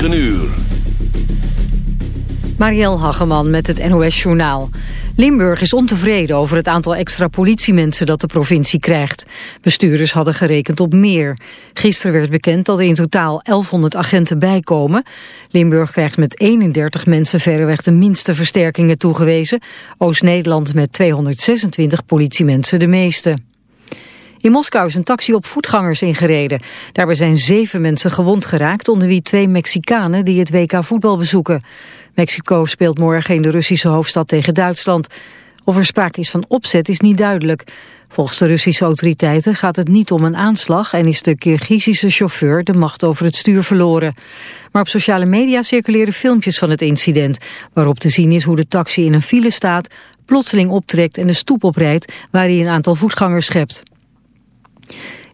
9 uur. Marielle Hageman met het NOS Journaal. Limburg is ontevreden over het aantal extra politiemensen dat de provincie krijgt. Bestuurders hadden gerekend op meer. Gisteren werd bekend dat er in totaal 1100 agenten bijkomen. Limburg krijgt met 31 mensen verreweg de minste versterkingen toegewezen. Oost-Nederland met 226 politiemensen de meeste. In Moskou is een taxi op voetgangers ingereden. Daarbij zijn zeven mensen gewond geraakt, onder wie twee Mexicanen die het WK voetbal bezoeken. Mexico speelt morgen in de Russische hoofdstad tegen Duitsland. Of er sprake is van opzet is niet duidelijk. Volgens de Russische autoriteiten gaat het niet om een aanslag... en is de Kirgizische chauffeur de macht over het stuur verloren. Maar op sociale media circuleren filmpjes van het incident... waarop te zien is hoe de taxi in een file staat... plotseling optrekt en de stoep oprijdt... waar hij een aantal voetgangers schept.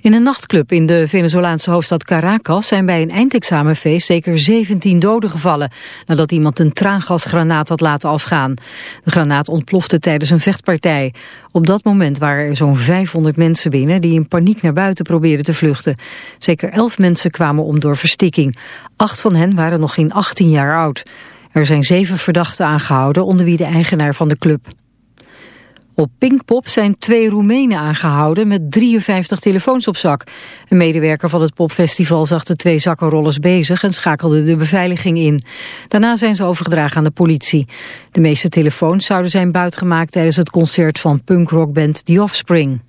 In een nachtclub in de Venezolaanse hoofdstad Caracas zijn bij een eindexamenfeest zeker 17 doden gevallen nadat iemand een traangasgranaat had laten afgaan. De granaat ontplofte tijdens een vechtpartij. Op dat moment waren er zo'n 500 mensen binnen die in paniek naar buiten probeerden te vluchten. Zeker 11 mensen kwamen om door verstikking. Acht van hen waren nog geen 18 jaar oud. Er zijn zeven verdachten aangehouden onder wie de eigenaar van de club. Op Pinkpop zijn twee Roemenen aangehouden met 53 telefoons op zak. Een medewerker van het popfestival zag de twee zakkenrollers bezig en schakelde de beveiliging in. Daarna zijn ze overgedragen aan de politie. De meeste telefoons zouden zijn buitgemaakt tijdens het concert van punkrockband The Offspring.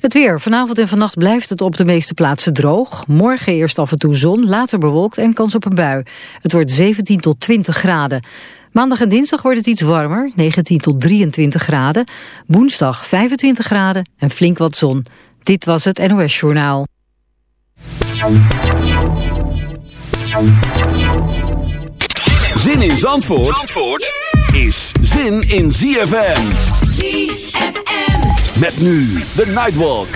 Het weer. Vanavond en vannacht blijft het op de meeste plaatsen droog. Morgen eerst af en toe zon, later bewolkt en kans op een bui. Het wordt 17 tot 20 graden. Maandag en dinsdag wordt het iets warmer, 19 tot 23 graden. Woensdag 25 graden en flink wat zon. Dit was het NOS Journaal. Zin in Zandvoort, Zandvoort is zin in ZFM. ZFM. Met nu de Nightwalk.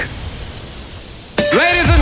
Ladies and gentlemen.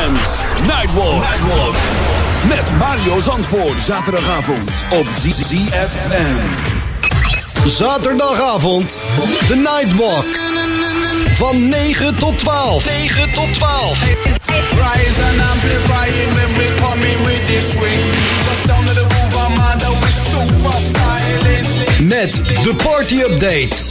ZFM's Nightwalk. Nightwalk. Met Mario Zandvoort. Zaterdagavond op ZFM. Zaterdagavond, de Nightwalk. Van 9 tot 12. 9 tot 12. Rise and amplifying when we come in with this swing. Just down to the groove, I'm under with super styling. Met de party update.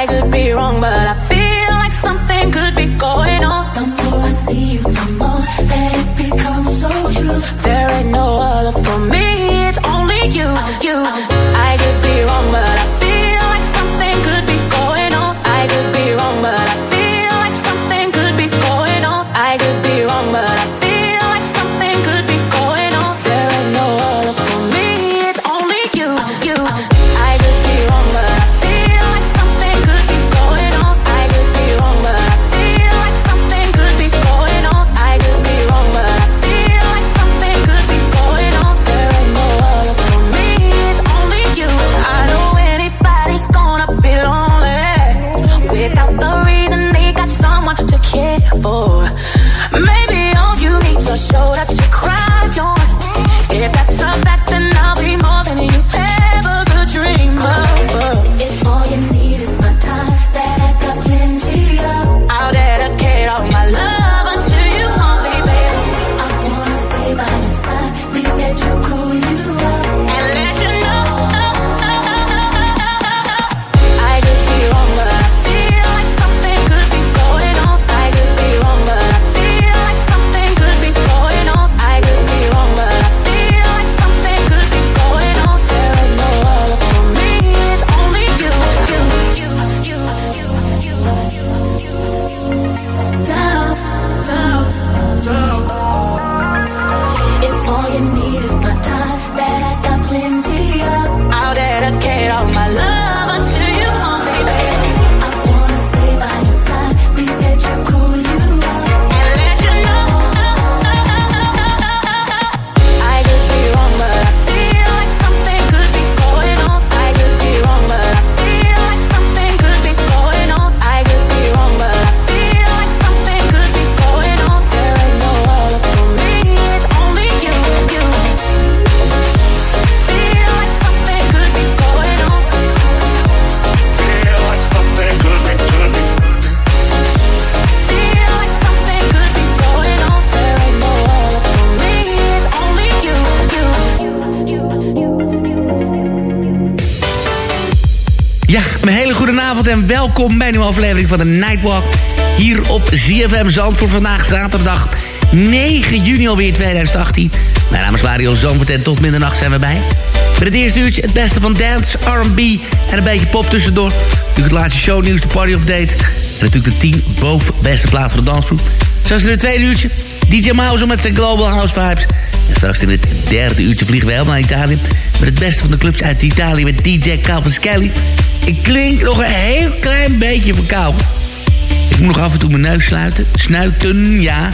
I could be wrong, but I feel like something could be going on. The more I see you, the more that it becomes so true. There ain't no other for me, it's only you, you. Welkom bij een nieuwe aflevering van de Nightwalk. Hier op ZFM Zandvoort vandaag zaterdag 9 juni alweer 2018. Mijn naam is Mario Zandvoort en tot middernacht zijn we bij. Met het eerste uurtje het beste van dance, R&B en een beetje pop tussendoor. Natuurlijk het laatste shownieuws, de party update. En natuurlijk de 10 boven beste plaat voor de dansgroep. Zoals in het tweede uurtje DJ Mouse met zijn Global House Vibes. En straks in het derde uurtje vliegen we helemaal naar Italië. Met het beste van de clubs uit Italië met DJ Calvin Skelly. Ik klink nog een heel klein beetje verkouden. Ik moet nog af en toe mijn neus sluiten. Snuiten, ja.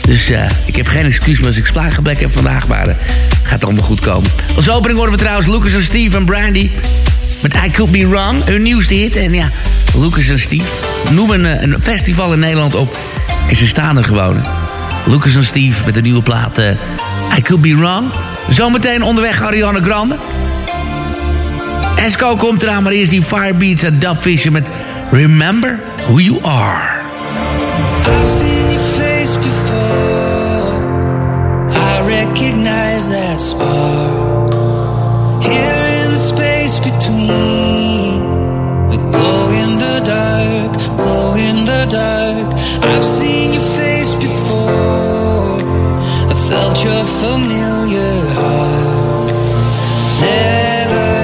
Dus uh, ik heb geen excuus meer als ik spraakgebrek heb vandaag. Maar uh, gaat allemaal goed komen. Als opening horen we trouwens Lucas en Steve en Brandy. Met I Could Be Wrong, hun nieuwste hit. En ja, Lucas en Steve noemen een, een festival in Nederland op. En ze staan er gewoon. Lucas en Steve met de nieuwe plaat I Could Be Wrong. Zometeen onderweg Ariana Grande. Esco komt eraan, maar eerst die Firebeats en Dubfisher met Remember Who You Are. I've seen your face before. I recognize that spark. Here in the space between. We glow in the dark, glow in the dark. I've seen your face before. I felt your familiar heart. Never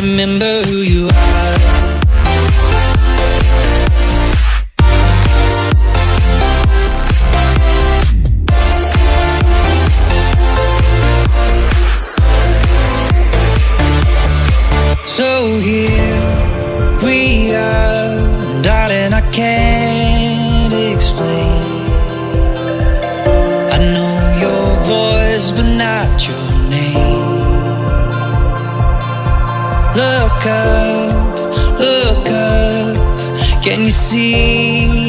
remember who you are So here we are, darling. I can't explain. I know your voice, but not your name. Can you see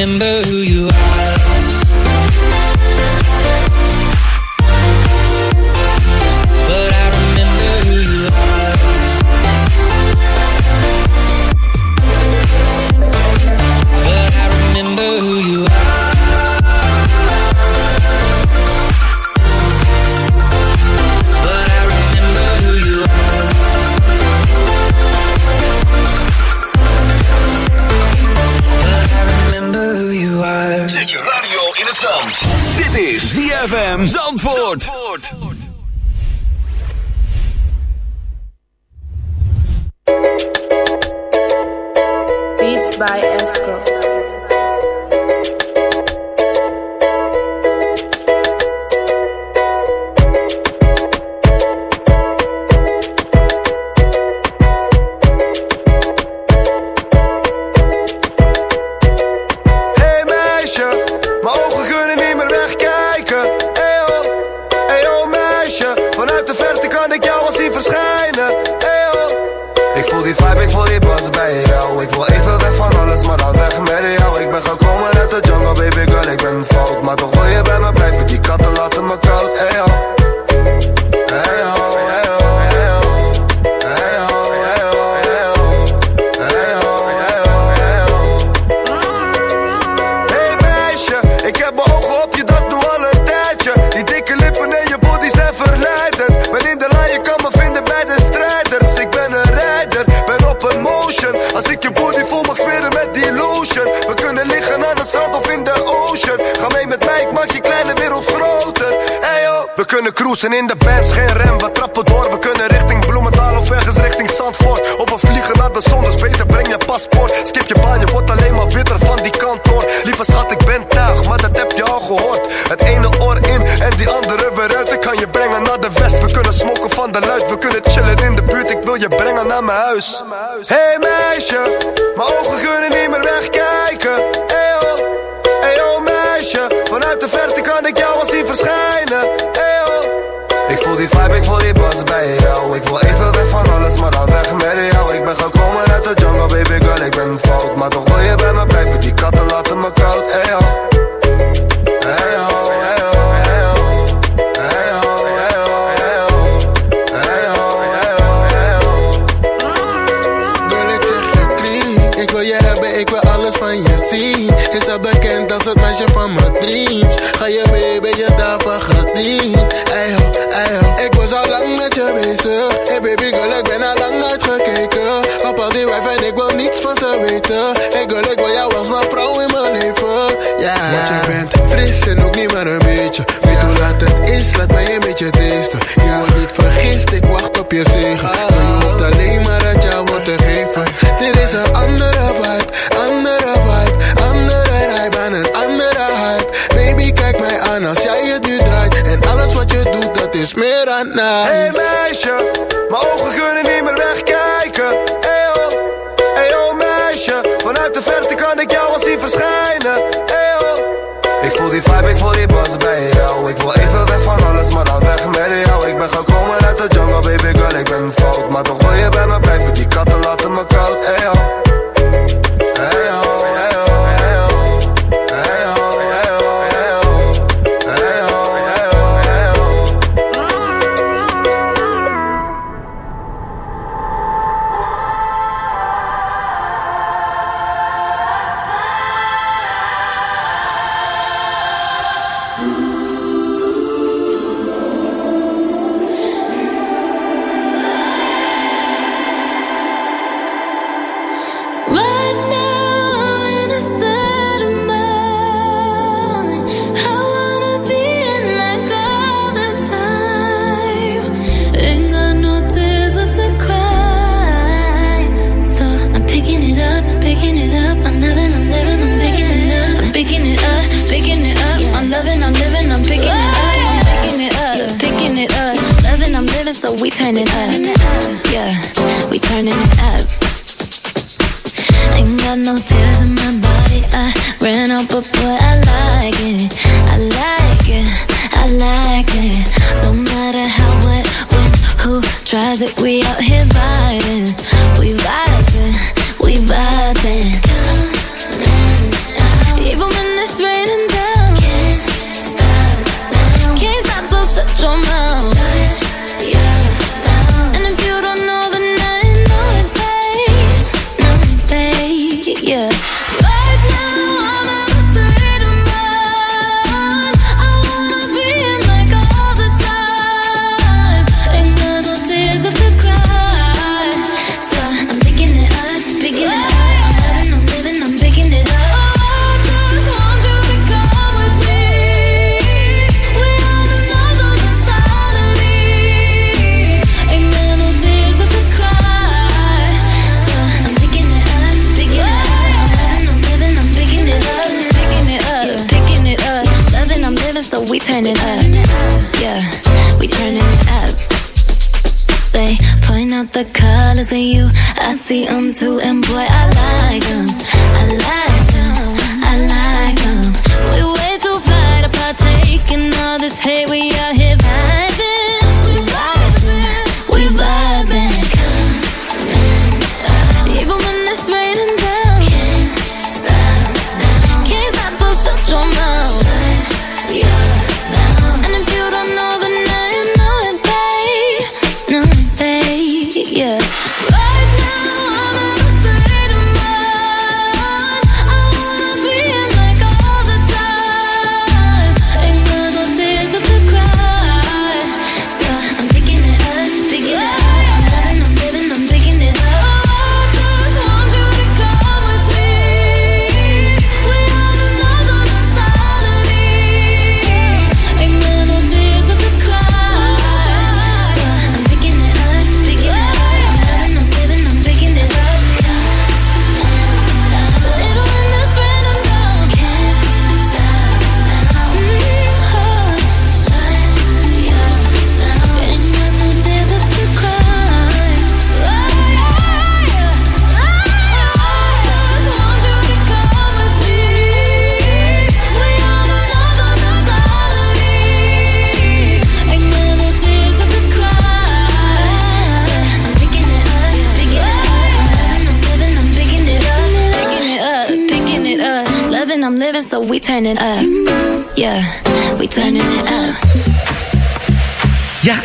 remember die vibe, ik voel die buzz bij jou. Ik wil even weg van alles, maar dan weg met jou. Ik ben gekomen uit de jungle, baby girl, ik ben fout. Maar toch Rozen in de bands, geen rem, we trappen door We kunnen richting Bloemendaal of ergens richting Zandvoort. Op een vliegen naar de zon, dus beter breng je paspoort. Skip je baan, je wordt alleen maar witter van die kantoor Lieve schat, ik ben tuig, maar dat heb je al gehoord. Het ene oor in en die andere weer uit. Ik kan je brengen naar de west, we kunnen smoken van de luid We kunnen chillen in de buurt, ik wil je brengen naar mijn huis. niets van ze weten. Ik wil, ik wil jou als mijn vrouw in mijn leven. Ja. Yeah. Want je bent fris en ook niet meer een beetje. Weet hoe laat het is, laat mij een beetje testen. Je wordt niet vergist, ik wacht op je zegen. Ah. Maar je hoeft alleen maar uit jou wat te geven. Dit is een andere vibe, andere vibe, andere vibe aan een andere hype. Baby, kijk mij aan als jij het nu draait. En alles wat je doet, dat is meer dan nice. Hey meisje, mijn ogen kunnen niet meer wegkijken. te de verte kan ik jou al zien verschijnen. Hey oh. Ik voel die vibe, ik voel die buzz bij jou. Ik wil even weg van alles, maar dan weg met jou. Ik ben gekomen uit de jungle, baby girl, ik ben fout. Maar dan gooi je bij me blijven, die katten laten me koud. Hey. Oh. exactly. Don't matter how, what, when, who tries it. We out here vibing. We vibing.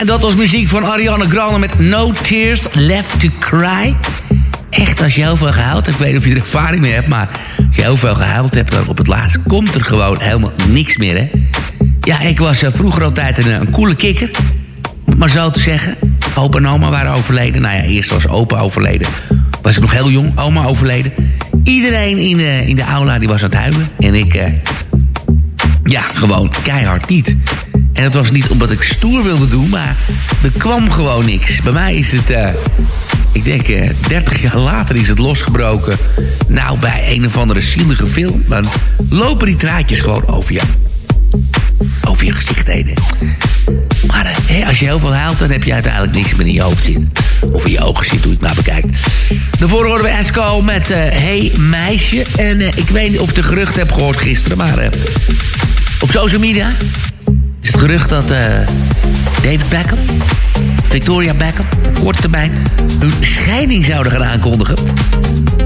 Dat was muziek van Ariana Grande met No Tears Left to Cry. Echt, als je heel veel gehuild hebt, ik weet niet of je er ervaring mee hebt... maar als je heel veel gehuild hebt, dan op het laatst komt er gewoon helemaal niks meer, hè? Ja, ik was uh, vroeger altijd een, een coole kikker, om maar zo te zeggen. Opa en oma waren overleden. Nou ja, eerst was opa overleden. Was ik nog heel jong, oma overleden. Iedereen in de, in de aula die was aan het huilen. En ik, uh, ja, gewoon keihard niet. En dat was niet omdat ik stoer wilde doen, maar er kwam gewoon niks. Bij mij is het, uh, ik denk uh, 30 jaar later is het losgebroken. Nou, bij een of andere zielige film. Dan lopen die draadjes gewoon over je, over je gezicht heen. Maar uh, als je heel veel huilt, dan heb je uiteindelijk niks meer in je hoofd zitten. Of in je ogen zit, hoe je het maar bekijkt. Daarvoor hoorden we Esco met uh, Hey Meisje. En uh, ik weet niet of ik de gerucht heb gehoord gisteren, maar op social media gerucht dat uh, David Beckham, Victoria Beckham, korte termijn hun scheiding zouden gaan aankondigen.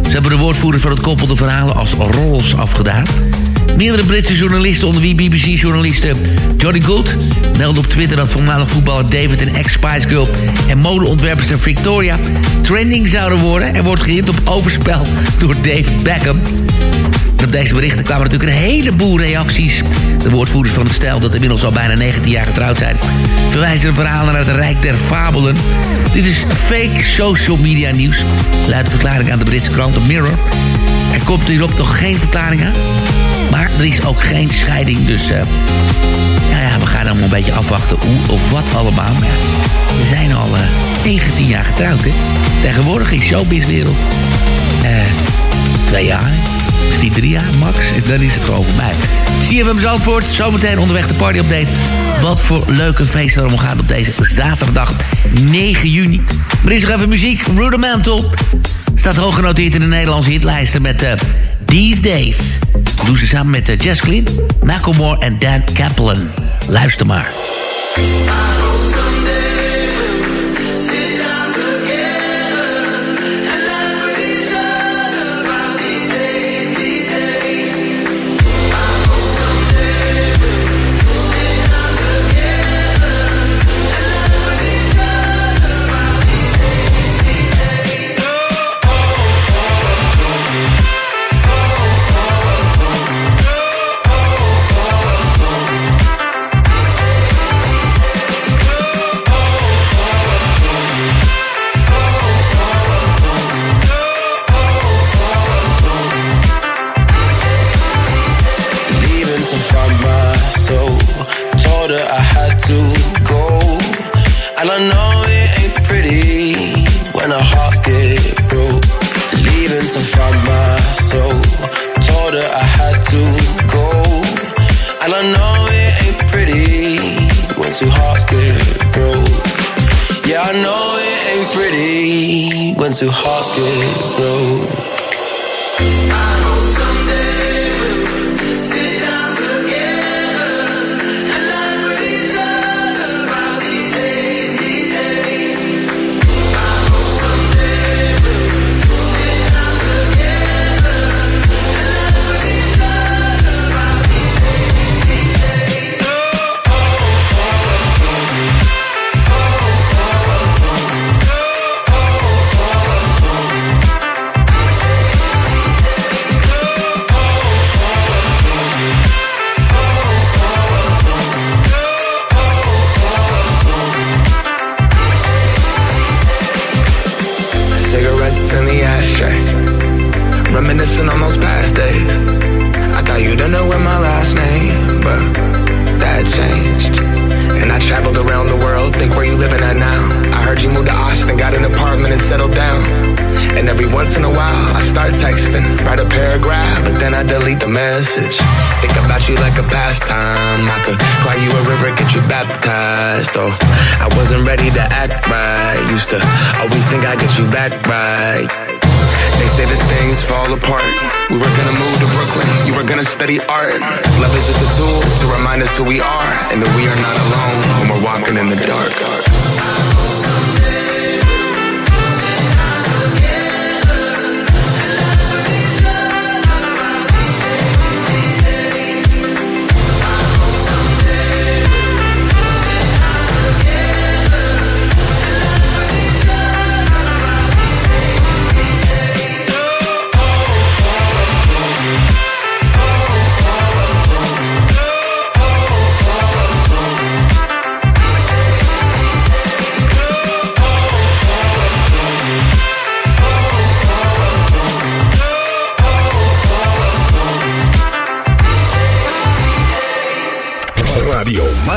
Ze hebben de woordvoerders van het koppel de verhalen als rollers afgedaan. Meerdere Britse journalisten, onder wie BBC-journalisten Johnny Gould... meldde op Twitter dat voormalig voetballer David en ex-Spice Girl... en modeontwerpster Victoria trending zouden worden... en wordt geïnd op overspel door David Beckham. En op deze berichten kwamen natuurlijk een heleboel reacties. De woordvoerders van het stijl, dat inmiddels al bijna 19 jaar getrouwd zijn... verwijzen verhaal naar het Rijk der Fabelen. Dit is fake social media nieuws. Luidt de verklaring aan de Britse krant The Mirror. Er komt hierop nog geen verklaring aan. Maar er is ook geen scheiding, dus... Uh, nou ja, we gaan allemaal een beetje afwachten hoe of wat allemaal. We zijn al uh, 19 jaar getrouwd, hè. Tegenwoordig in showbizwereld. Uh, twee jaar, misschien drie jaar max. Dan is het gewoon voorbij. CFM Zandvoort, zometeen onderweg de party update. Wat voor leuke feest er allemaal gaat op deze zaterdag 9 juni. Maar is nog even muziek, Rudimental. Staat hoog genoteerd in de Nederlandse hitlijsten met uh, These Days. Dat doen ze samen met uh, Jess Clean, Macklemore en Dan Kaplan. Luister maar. And I know it ain't pretty when our hearts get broke. Leaving to find my soul. Told her I had to go. And I know it ain't pretty when two hearts get broke. Yeah, I know it ain't pretty when two hearts get broke. message. Think about you like a pastime. I could cry you a river, get you baptized. Though I wasn't ready to act right. Used to always think I'd get you back right. They say that things fall apart. We were gonna move to Brooklyn. You were gonna study art. Love is just a tool to remind us who we are and that we are not alone when we're walking in the dark.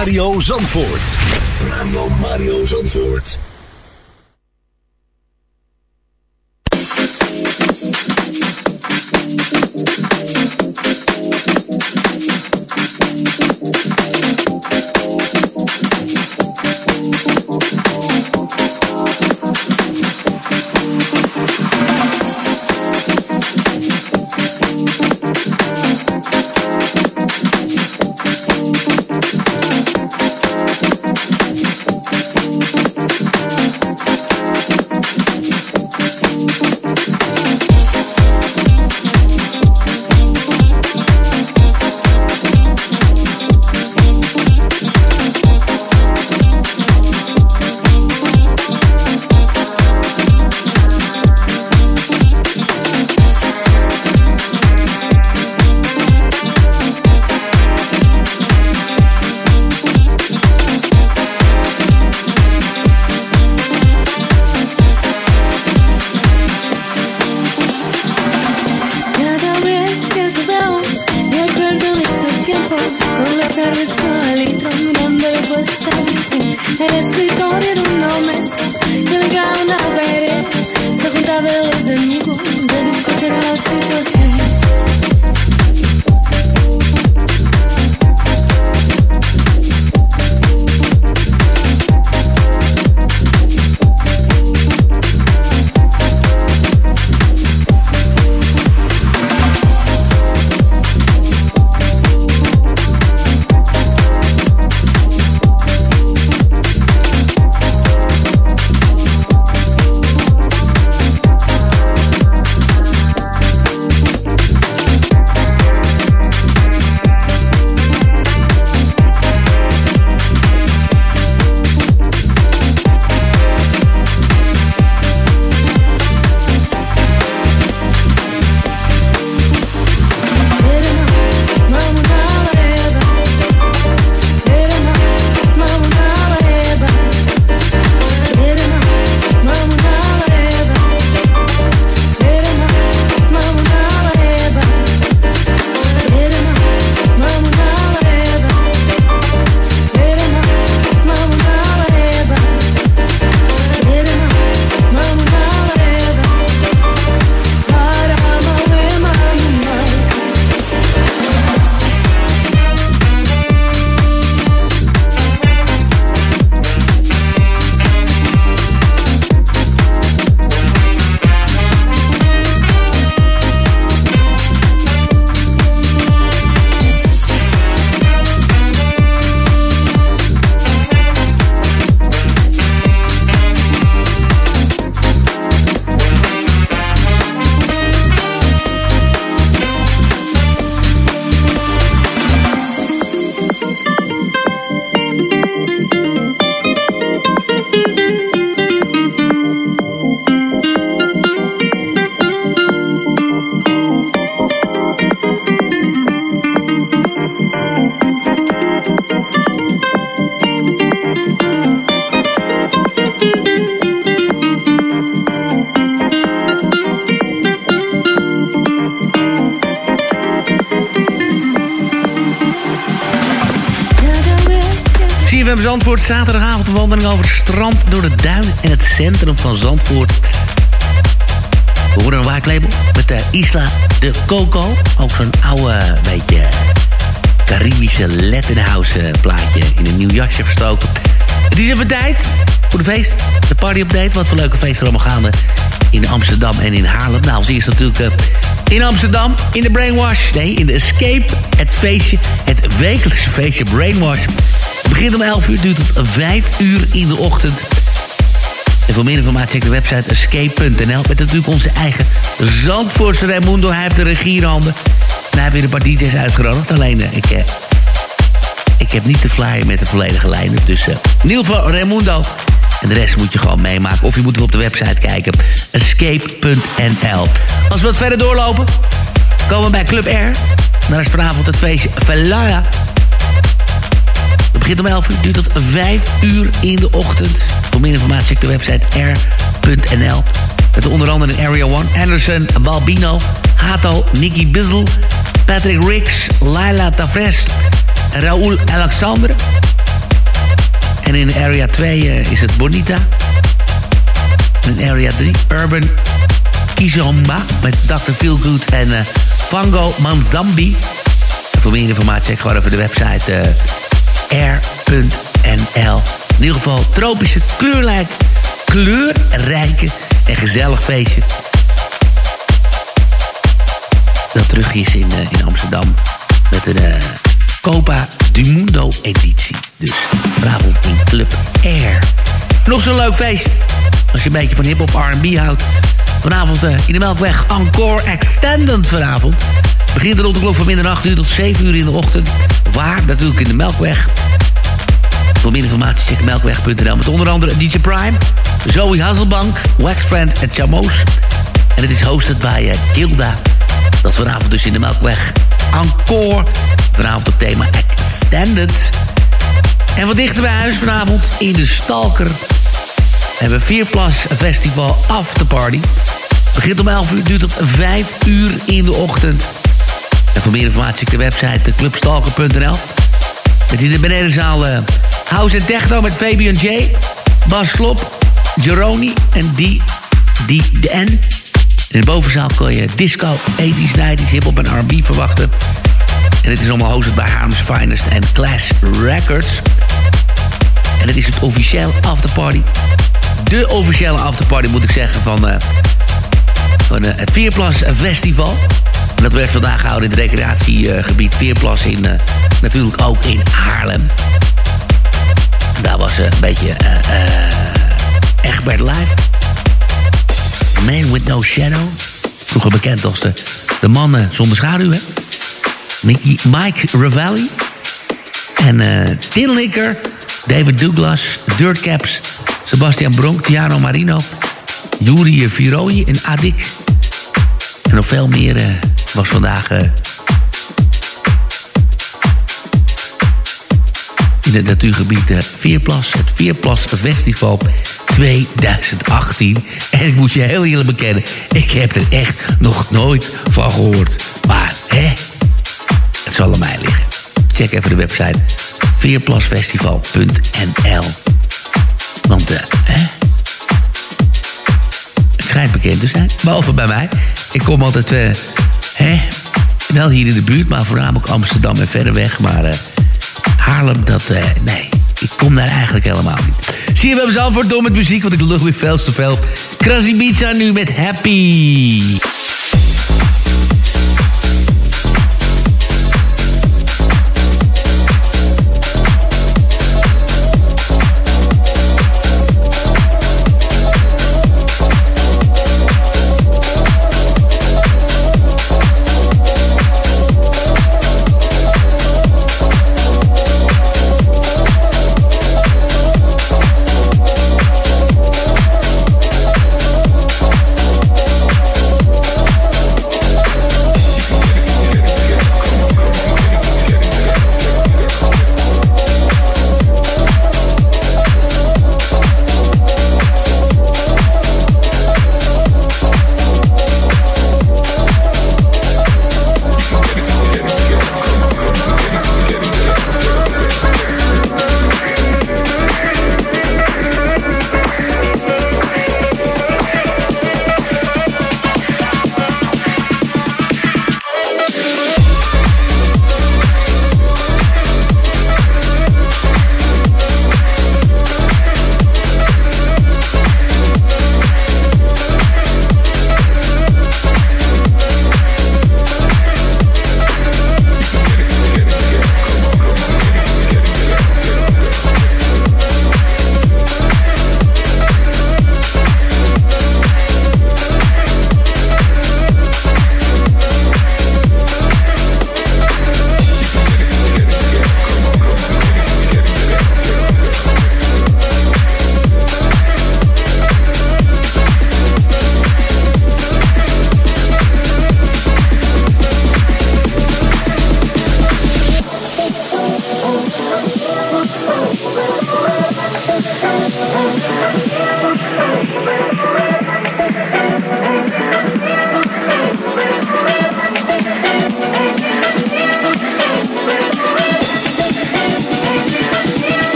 Mario Zandvoort. Radio Mario Zandvoort. Zaterdagavond een wandeling over het strand... door de duinen en het centrum van Zandvoort. We horen een waaklabel met de Isla de Coco. Ook zo'n oude, beetje Caribische Latin eh, plaatje... in een nieuw jasje verstoken. Het is even tijd voor de feest, de party update. Wat voor leuke feesten er allemaal gaande in Amsterdam en in Haarlem. Nou, als eerst natuurlijk eh, in Amsterdam, in de Brainwash. Nee, in de Escape, het feestje, het wekelijkse feestje Brainwash. Het begint om 11 uur, duurt tot 5 uur in de ochtend. En voor meer informatie check de website escape.nl. Met natuurlijk onze eigen Zandvoortse Raimundo. Hij heeft de regie in handen. En hij heeft weer een paar DJ's uitgenodigd. Alleen, eh, ik, eh, ik heb niet de flyer met de volledige lijnen. Dus eh, in ieder Raimundo. En de rest moet je gewoon meemaken. Of je moet op de website kijken. Escape.nl Als we wat verder doorlopen, komen we bij Club R. Daar is vanavond het feestje Velaya. Begint om 11 uur, duurt tot 5 uur in de ochtend. Voor meer informatie check de website r.nl. Met onder andere in Area 1 Anderson, Balbino, Hato, Nicky Bizzle, Patrick Ricks, Laila Tavres, Raoul Alexander. En in Area 2 uh, is het Bonita. In Area 3 Urban Kizomba met Dr. Feelgood en uh, Fango Manzambi. En voor meer informatie check gewoon even de website uh, air.nl. In ieder geval tropische, kleurrijk, kleurrijke en gezellig feestje. Dat terug is in, uh, in Amsterdam met een uh, Copa du Mundo editie. Dus vanavond in Club Air. Nog zo'n leuk feestje. Als je een beetje van hip-hop RB houdt. Vanavond uh, in de Melkweg Encore Extended vanavond. Begint rond de klok van middernacht uur tot 7 uur in de ochtend. Waar? Natuurlijk in de Melkweg. Voor meer informatie check melkweg.nl. Met onder andere DJ Prime, Zoe Hasselbank, Waxfriend en Chamos. En het is hosted bij uh, Gilda. Dat is vanavond dus in de Melkweg Encore. Vanavond op thema Extended. En wat dichter bij huis vanavond in de Stalker. Hebben Vierplas Festival Afterparty. Begint om 11 uur, duurt tot 5 uur in de ochtend. En voor meer informatie check de website clubstalker.nl. Met in de benedenzaal uh, House en Techno met Fabian J. Bas Slop, Jeroni en die, die, de N. In de bovenzaal kon je disco, 80s, 90s, hip-hop en R&B verwachten. En het is allemaal hosted bij Harms Finest en Clash Records. En het is het officiële afterparty. De officiële afterparty moet ik zeggen van, uh, van uh, het Veerplas Festival. En dat werd vandaag gehouden in het recreatiegebied Veerplas in, uh, natuurlijk ook in Haarlem. Daar was een beetje Egbert Live. Man with no shadow. Vroeger bekend als de, de zonder schaduw, hè? Mickey, Mike Ravelli. En uh, Tin Licker, David Douglas, Dirtcaps, Sebastian Bronk, Tiano Marino, Juri Virooy en Adik. En nog veel meer uh, was vandaag... Uh, in het natuurgebied uh, Veerplas, het Veerplas Festival 2018. En ik moet je heel eerlijk bekennen, ik heb er echt nog nooit van gehoord. Maar, hè, het zal aan mij liggen. Check even de website veerplasfestival.nl Want, uh, hè? Het schijnt bekend te zijn, behalve bij mij. Ik kom altijd, uh, hè? Wel hier in de buurt, maar voornamelijk Amsterdam en verder weg. Maar uh, Haarlem, dat, nee, ik kom daar eigenlijk helemaal niet. Zie je, we hebben zelf voor door met muziek, want ik lul weer veel te veel. Krasibica nu met Happy.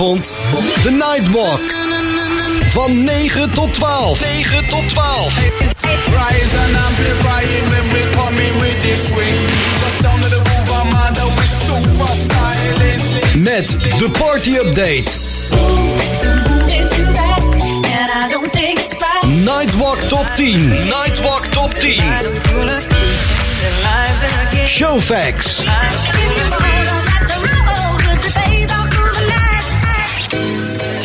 Zaterdagavond, de Nightwalk. Van 9 tot 12. 9 tot 12. Rise and amplifying when we coming with this swing. Just down to the groove, I'm with super styling. Met de party update. Nightwalk top 10. Nightwalk top 10. Showfax.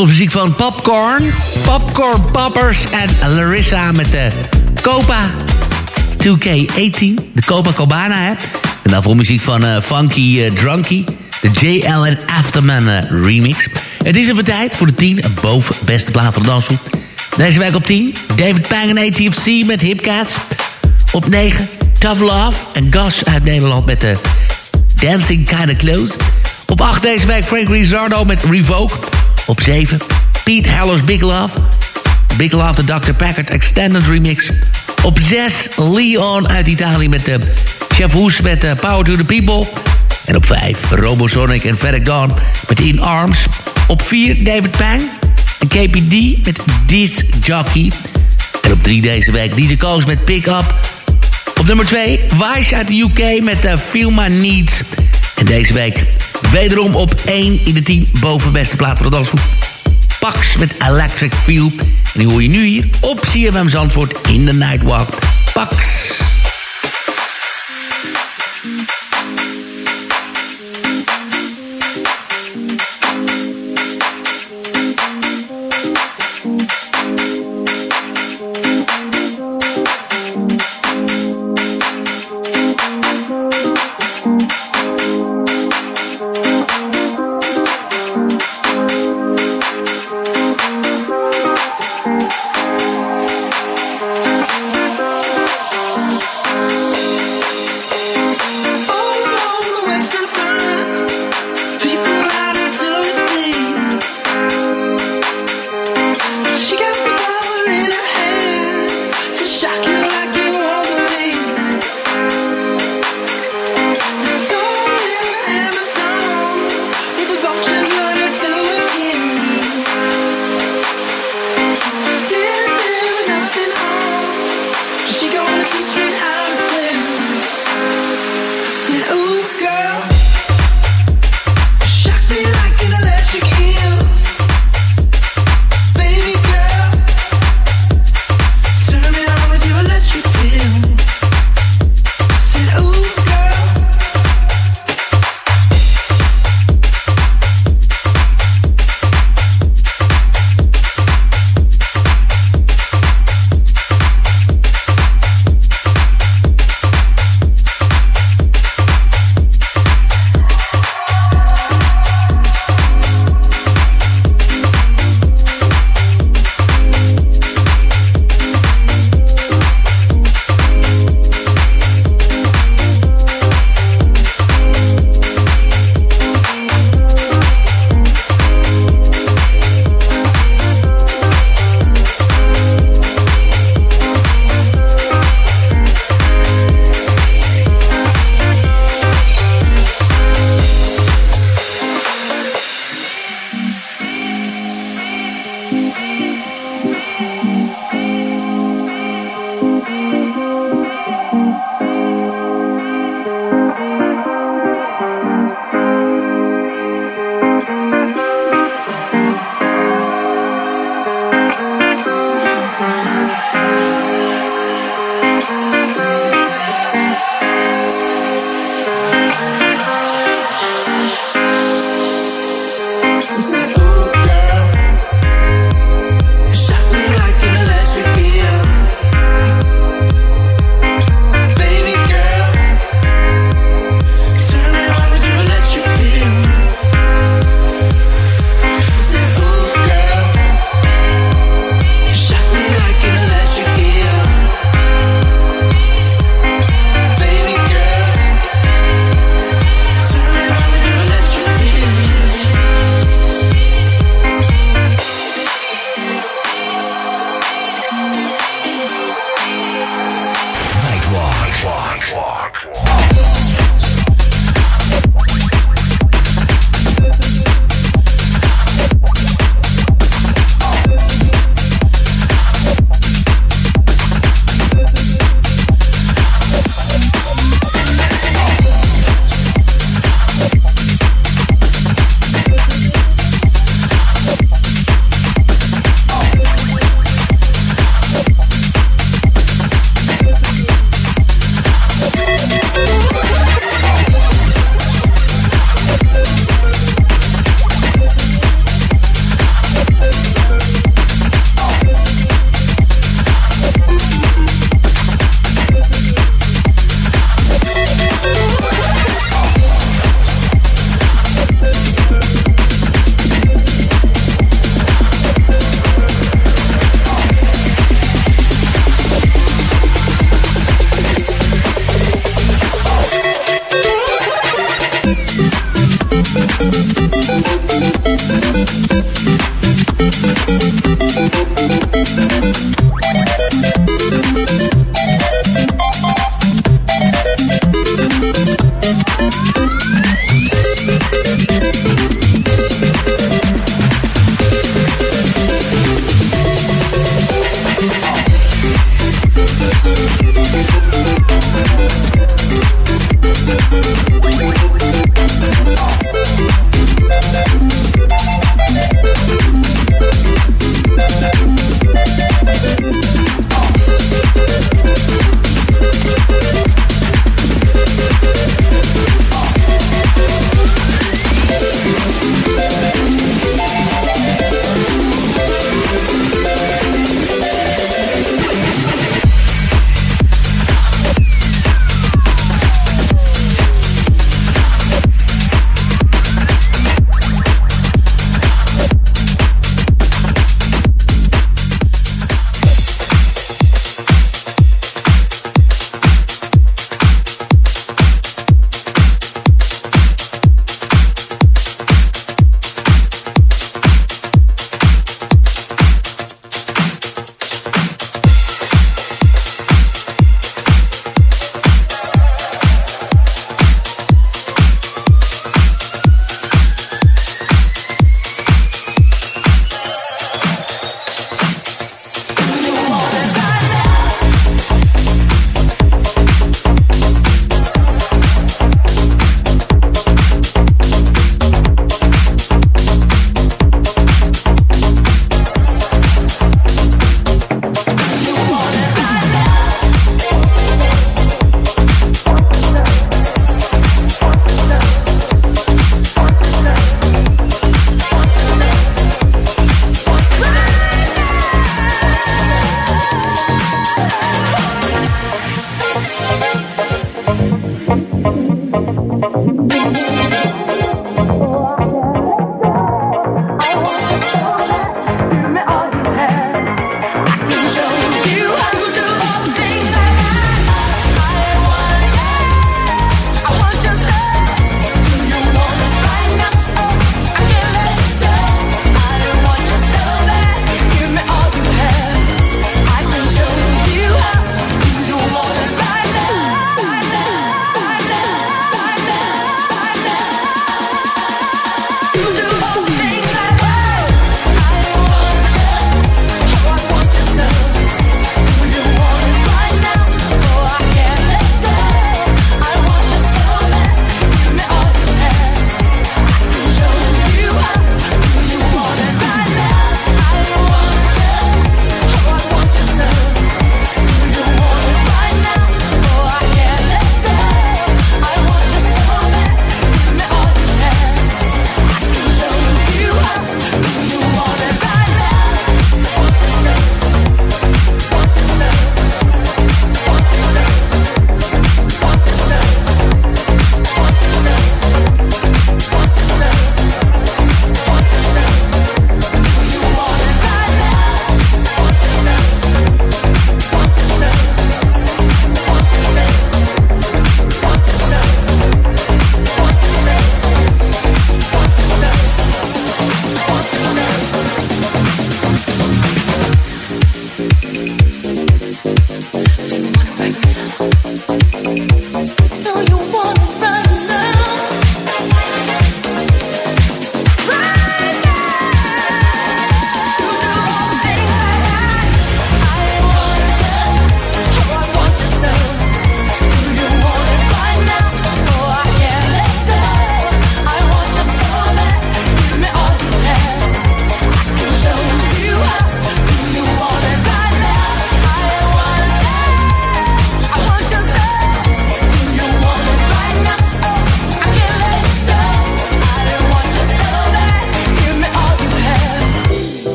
Was muziek van Popcorn. Popcorn Poppers en Larissa met de Copa 2K18. De Copa Cabana, hè. En daarvoor muziek van eh, Funky eh, Drunky. De JL en Afterman eh, remix. Het is even tijd voor de 10 boven beste plaat van de danshoek. Deze week op 10. David Pang en ATFC met Hipcats. Op 9. Tough Love en Gus uit Nederland met de Dancing Kinda Close. Op 8 deze week Frank Rizzardo met Revoke. Op 7 Pete Heller's Big Love. Big Love de Dr. Packard Extended Remix. Op 6 Leon uit Italië met de Chef Hoes met eh, Power to the People. En op 5 Robosonic en Ferric Dawn met In Arms. Op 4 David Pang en KPD met This Jockey. En op 3 deze week DJ Koos met Pick Up. Op nummer 2 Wise uit de UK met uh, Feel My Needs. En deze week wederom op 1 in de 10 bovenbeste plaat voor de. Pax met Electric Feel. En die hoor je nu hier op CFM Zandvoort in de Nightwalk. Pax.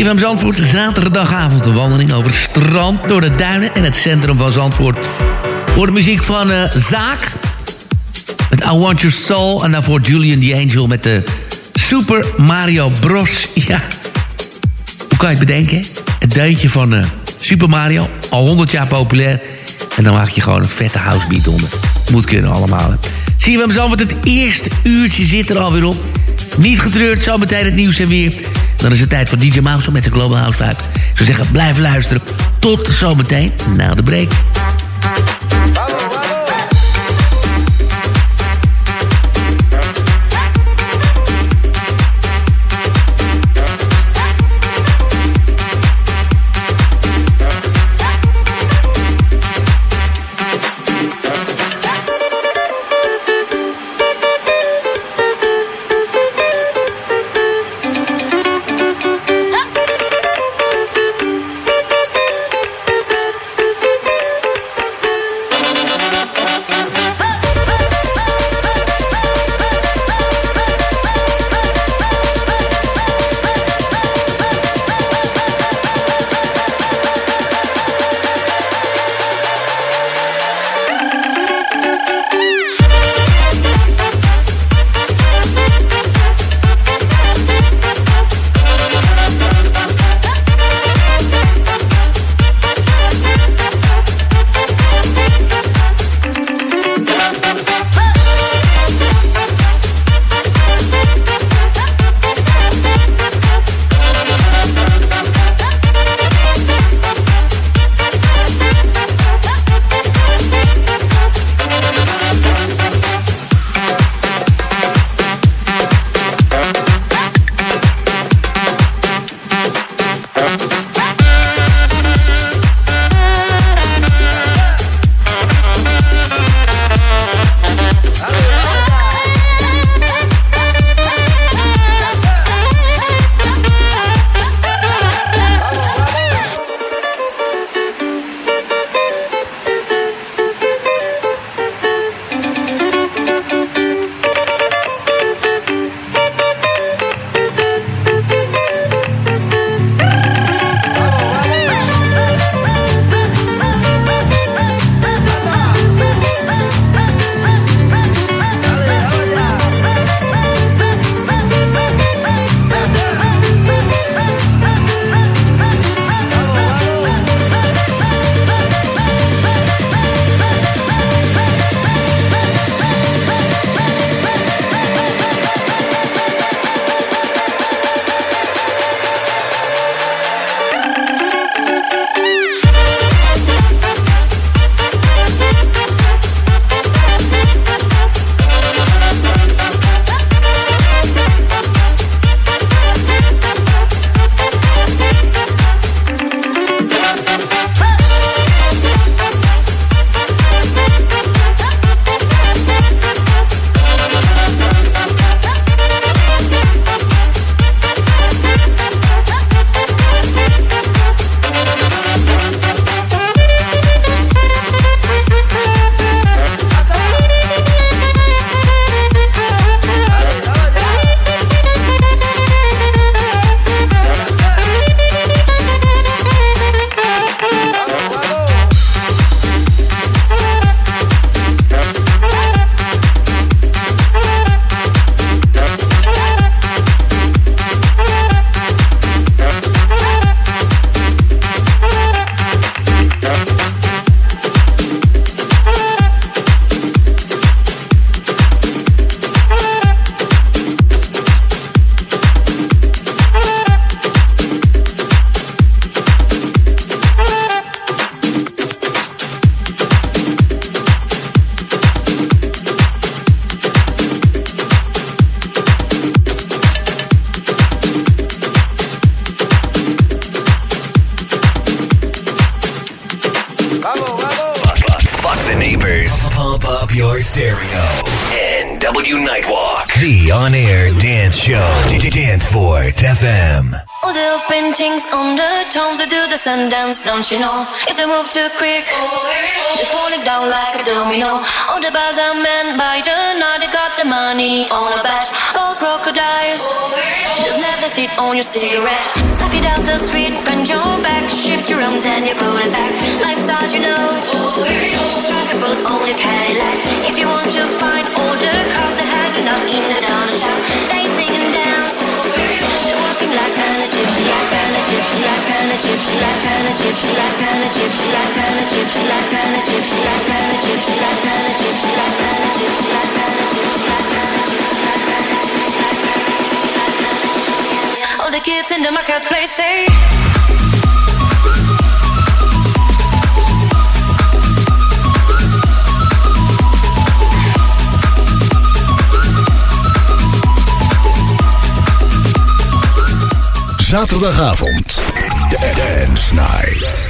CFM Zandvoort, zaterdagavond een wandeling over het strand, door de duinen en het centrum van Zandvoort. Voor de muziek van uh, Zaak, met I Want Your Soul. En daarvoor Julian the Angel met de Super Mario Bros. Ja, hoe kan je het bedenken? Het deuntje van uh, Super Mario, al 100 jaar populair. En dan maak je gewoon een vette housebeat onder. Moet kunnen allemaal. Zie je hem zo, het eerste uurtje zit er alweer op. Niet getreurd, zometeen het nieuws en weer. Dan is het tijd voor DJ Mouse met zijn Global House Vibes. Ik zou zeggen, blijf luisteren. Tot zometeen, na de break. happens, don't you know? If they move too quick, they're falling down like a domino. All the bars are men by the now they got the money on a bet. Gold crocodiles, there's never fit on your cigarette. Suck it down the street, bend your back, shift your arms and you pull it back. Life's hard, you know. Strike a pose on your Cadillac. If you zaterdagavond. Dance Night.